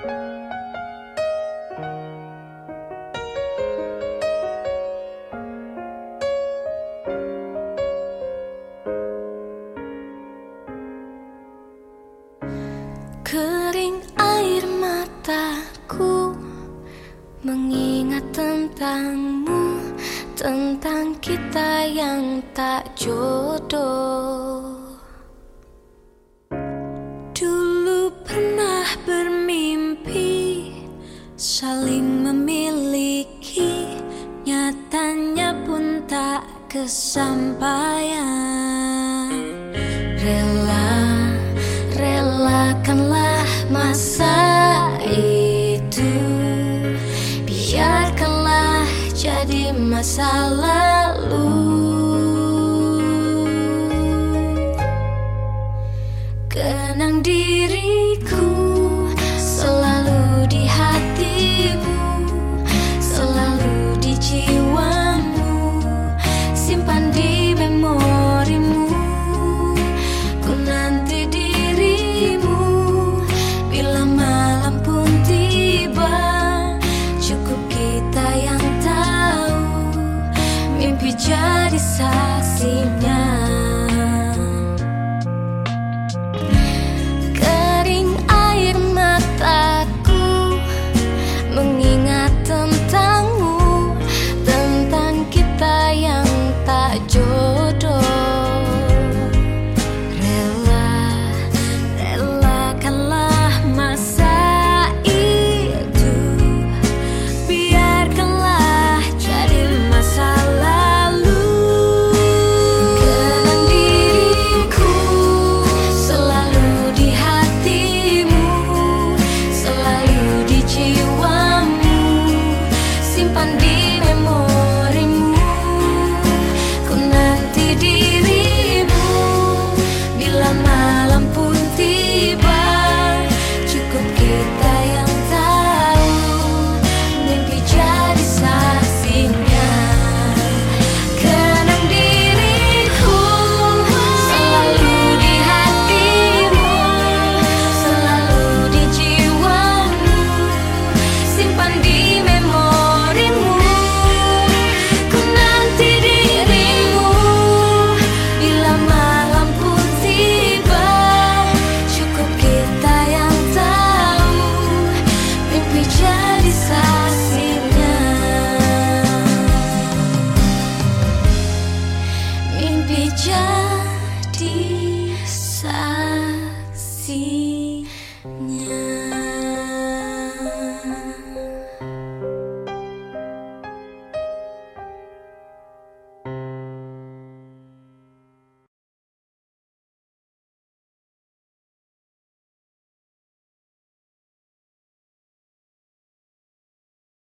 Kering air mataku mengingat tentangmu, tentang kita yang tak jodoh. saling memiliki Nyatanya pun tak kesampaian. Rela, relakanlah masa itu. Biarkanlah jadi masa lalu. simpan Jadi saksi.